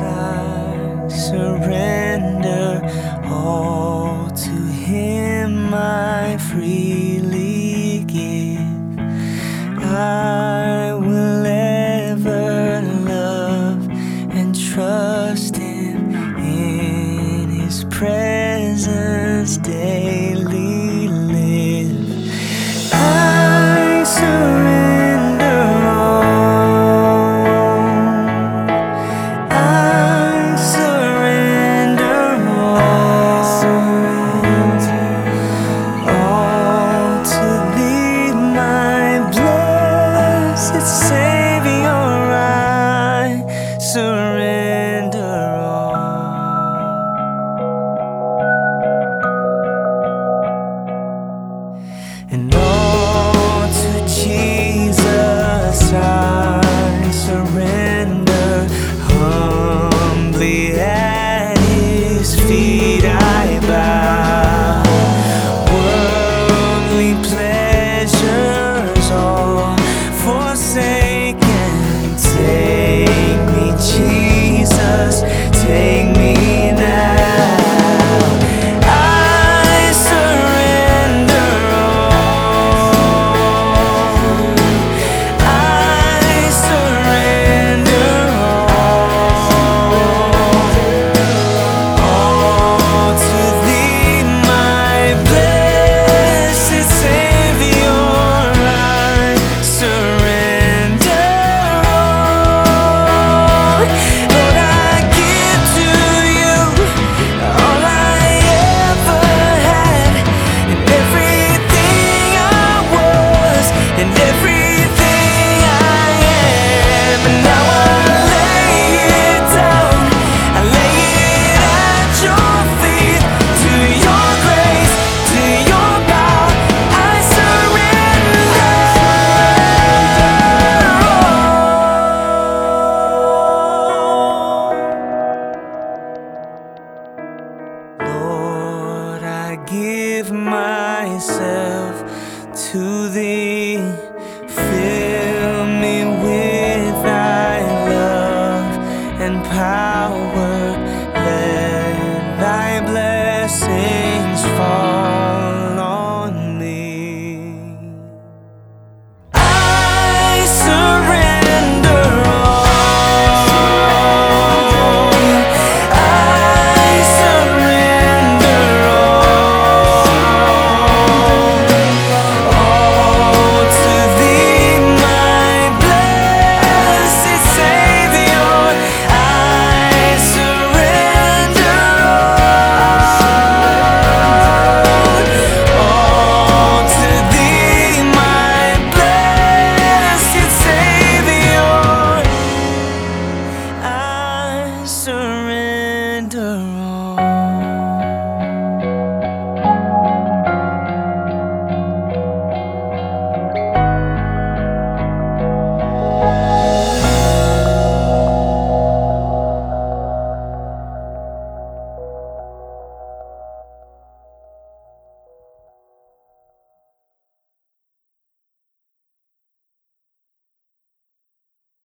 I surrender all to Him, I freely give. I will ever love and trust Him in His presence daily. and no give myself to thee.